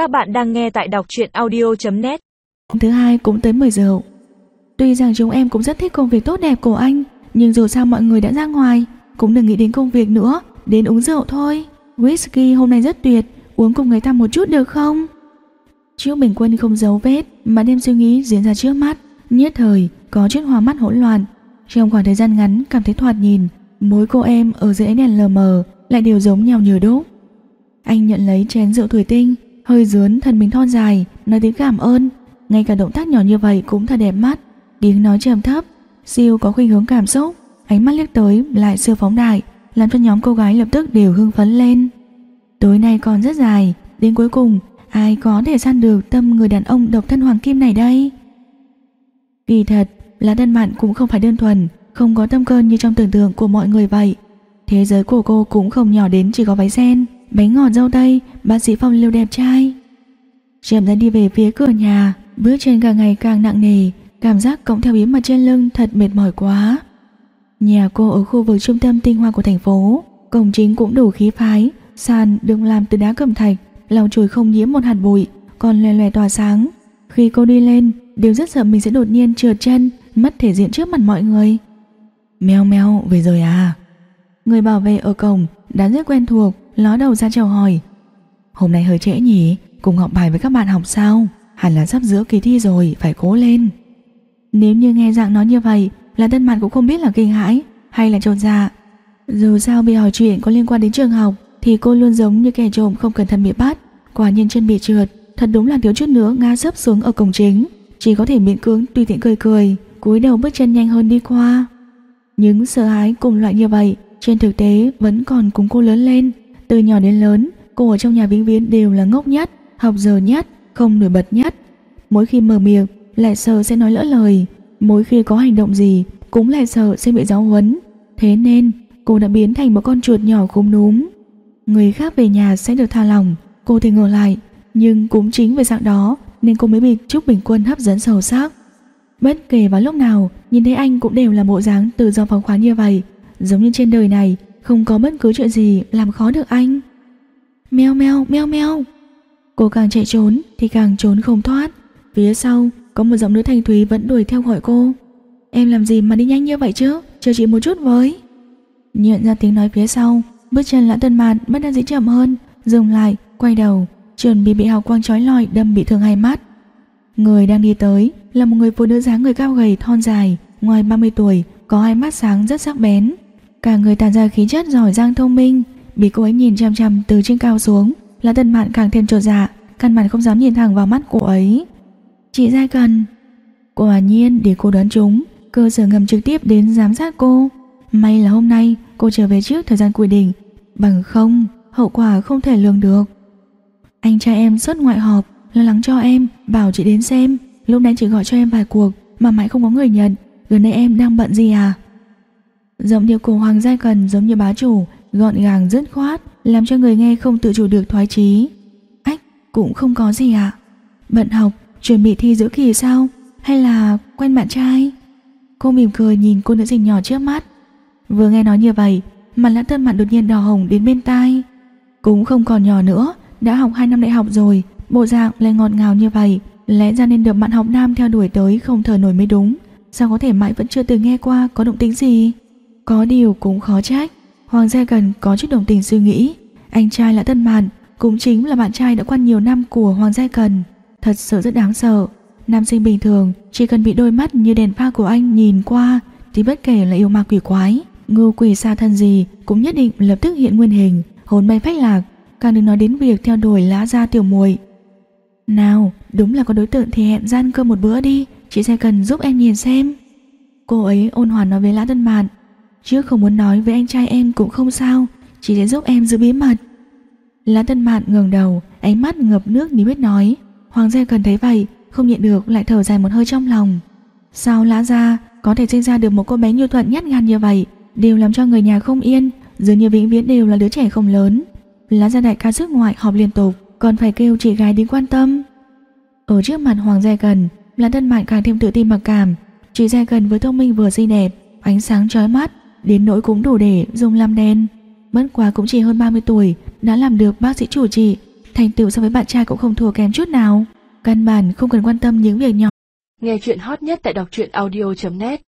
Các bạn đang nghe tại đọc truyện audio.net Thứ hai cũng tới 10 giờ. Tuy rằng chúng em cũng rất thích công việc tốt đẹp của anh, Nhưng dù sao mọi người đã ra ngoài, Cũng đừng nghĩ đến công việc nữa, Đến uống rượu thôi. Whisky hôm nay rất tuyệt, Uống cùng người ta một chút được không? Chiếu bình quân không giấu vết Mà đêm suy nghĩ diễn ra trước mắt, Nhất thời có chút hoa mắt hỗn loạn. Trong khoảng thời gian ngắn, cảm thấy thoạt nhìn mối cô em ở dưới ánh đèn lờ mờ Lại đều giống nhau nhiều đúc. Anh nhận lấy chén rượu thủy tinh Hơi dướn, thân mình thon dài, Nói tiếng cảm ơn. Ngay cả động tác nhỏ như vậy cũng thật đẹp mắt. Tiếng nói trầm thấp, Siêu có khuynh hướng cảm xúc. Ánh mắt liếc tới, lại siêu phóng đại, Làm cho nhóm cô gái lập tức đều hưng phấn lên. Tối nay còn rất dài, Đến cuối cùng, ai có thể săn được tâm người đàn ông độc thân hoàng kim này đây? Kỳ thật, là đơn mạn cũng không phải đơn thuần, Không có tâm cơn như trong tưởng tượng của mọi người vậy. Thế giới của cô cũng không nhỏ đến chỉ có váy sen. Bánh ngọt dâu tây, Bác sĩ phong lưu đẹp trai. Chậm rãi đi về phía cửa nhà, Bước chân càng ngày càng nặng nề, Cảm giác cộng theo yếm mặt trên lưng thật mệt mỏi quá. Nhà cô ở khu vực trung tâm tinh hoa của thành phố, Cổng chính cũng đủ khí phái, Sàn được làm từ đá cẩm thạch, Lau chùi không nhiễm một hạt bụi, Còn lè lè tỏa sáng. Khi cô đi lên Đều rất sợ mình sẽ đột nhiên trượt chân, Mất thể diện trước mặt mọi người. Mèo mèo, về rồi à? Người bảo vệ ở cổng đã rất quen thuộc Ló đầu ra chào hỏi. Hôm nay hơi trễ nhỉ, Cùng học bài với các bạn học sao? Hẳn là sắp giữa kỳ thi rồi, Phải cố lên. Nếu như nghe dạng nói như vậy, Là tân mặt cũng không biết là kinh hãi Hay là trột dạ. Dù sao bị hỏi chuyện có liên quan đến trường học, Thì cô luôn giống như kẻ trộm không cẩn thận bị bắt. Quả nhiên chân bị trượt, Thật đúng là thiếu chút nữa ngã sấp xuống ở cổng chính. Chỉ có thể miễn cưỡng tùy tiện cười cười, cúi đầu bước chân nhanh hơn đi qua. Những sợ hãi cùng loại như vậy, Trên thực tế vẫn còn cùng cô lớn lên. Từ nhỏ đến lớn Cô ở trong nhà vĩnh viễn đều là ngốc nhất Học giờ nhất, không nổi bật nhất. Mỗi khi mở miệng lại sợ sẽ nói lỡ lời. Mỗi khi có hành động gì Cũng lại sợ sẽ bị giáo huấn. Thế nên cô đã biến thành một con chuột nhỏ khúm núm. Người khác về nhà sẽ được tha lòng Cô thì ngờ lại. Nhưng cũng chính về dạng đó Nên cô mới bị Trúc Bình Quân hấp dẫn sâu sắc. Bất kể vào lúc nào Nhìn thấy anh cũng đều là bộ dáng tự do phóng khoáng như vậy. Giống như trên đời này không có bất cứ chuyện gì làm khó được anh. Meo meo meo meo. Cô càng chạy trốn thì càng trốn không thoát. Phía sau có một giọng nữ thanh thúy vẫn đuổi theo gọi cô. Em làm gì mà đi nhanh như vậy chứ? Chờ chị một chút với. Nhận ra tiếng nói phía sau Bước chân lã tân mạn bất đắc dĩ chậm hơn Dừng lại, quay đầu Chuẩn bị bị hào quang chói lọi đâm bị thương hai mắt. Người đang đi tới Là một người phụ nữ dáng người cao gầy thon dài Ngoài 30 tuổi Có hai mắt sáng rất sắc bén. Cả người tàn ra khí chất giỏi giang thông minh. Bị cô ấy nhìn chăm chăm từ trên cao xuống, Là tần mạn càng thêm trột dạ Căn bản không dám nhìn thẳng vào mắt cô ấy. Chị Giai Cần. Quả à nhiên, để cô đoán chúng. Cơ sở ngầm trực tiếp đến giám sát cô. May là hôm nay, cô trở về trước thời gian quy định. Bằng không, Hậu quả không thể lường được. Anh trai em xuất ngoại họp, Lo lắng cho em, Bảo chị đến xem. Lúc nãy chị gọi cho em vài cuộc, Mà mãi không có người nhận. Gần đây em đang bận gì à? Giọng điệu của Hoàng gia Cần, giống như bá chủ, Gọn gàng, dứt khoát, Làm cho người nghe không tự chủ được thoái chí. Ách, cũng không có gì ạ. Bận học, Chuẩn bị thi giữa kỳ sao? Hay là quen bạn trai? Cô mỉm cười nhìn cô nữ sinh nhỏ trước mắt. Vừa nghe nói như vậy, Mặt lã thân mặt đột nhiên đỏ hồng đến bên tai. Cũng không còn nhỏ nữa, Đã học 2 năm đại học rồi, Bộ dạng lại ngọt ngào như vậy, Lẽ ra nên được bạn học nam theo đuổi tới không thở nổi mới đúng. Sao có thể mãi vẫn chưa từng nghe qua Có động tính gì? Có điều cũng khó trách. Hoàng Gia Cần có chút đồng tình suy nghĩ. Anh trai là Tân Mạn, Cũng chính là bạn trai đã quen nhiều năm của Hoàng Gia Cần Thật sự rất đáng sợ. Nam sinh bình thường, chỉ cần bị đôi mắt như đèn pha của anh nhìn qua, Thì bất kể là yêu ma quỷ quái, Ngưu quỷ xa thân gì, Cũng nhất định lập tức hiện nguyên hình, Hồn bay phách lạc. Càng đừng nói đến việc theo đuổi lá gia tiểu muội. Nào, đúng là có đối tượng thì hẹn gian cơ một bữa đi, Chị sẽ cần giúp em nhìn xem. Cô ấy ôn hòa nói với Lã Tân Mạn. Trước không muốn nói với anh trai em cũng không sao, chỉ sẽ giúp em giữ bí mật. Lã Tân Mạn ngẩng đầu, Ánh mắt ngập nước ní biết nói. Hoàng gia cần thấy vậy, Không nhịn được lại thở dài một hơi trong lòng. Sao Lã gia có thể sinh ra được một cô bé nhu thuận nhát gan như vậy, Đều làm cho người nhà không yên, Dường như vĩnh viễn đều là đứa trẻ không lớn. Lã gia đại ca sức ngoại họp liên tục, Còn phải kêu chị gái đến quan tâm. Ở trước mặt Hoàng gia cần, Lã Tân Mạn càng thêm tự tin mặc cảm. Chị gia cần với thông minh vừa xinh đẹp, Ánh sáng chói mắt. Đến nỗi cũng đủ để dùng làm đen Bất quá cũng chỉ hơn 30 tuổi, Đã làm được bác sĩ chủ trị, thành tựu so với bạn trai cũng không thua kém chút nào. Căn bản không cần quan tâm những việc nhỏ. Nghe chuyện hot nhất tại đọc truyện audio.net